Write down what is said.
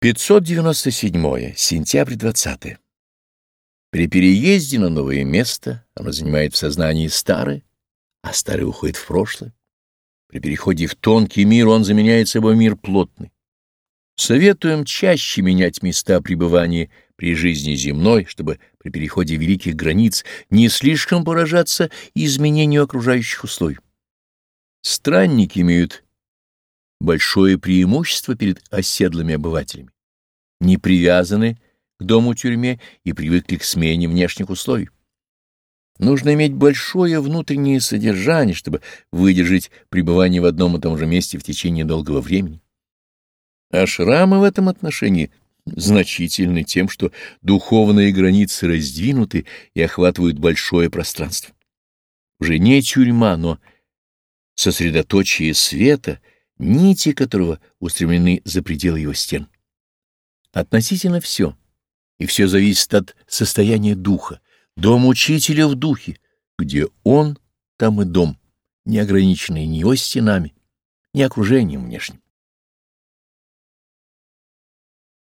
597. Сентябрь 20. При переезде на новое место оно занимает в сознании старое, а старое уходит в прошлое. При переходе в тонкий мир он заменяет собой мир плотный. Советуем чаще менять места пребывания при жизни земной, чтобы при переходе великих границ не слишком поражаться изменению окружающих условий. Странники имеют большое преимущество перед оседлыми обывателями, не привязаны к дому-тюрьме и привыкли к смене внешних условий. Нужно иметь большое внутреннее содержание, чтобы выдержать пребывание в одном и том же месте в течение долгого времени. А шрамы в этом отношении значительны тем, что духовные границы раздвинуты и охватывают большое пространство. Уже не тюрьма, но сосредоточие света — нити которого устремлены за пределы его стен. Относительно все, и все зависит от состояния духа, дом учителя в духе, где он, там и дом, не ограниченный ни его стенами, ни окружением внешним.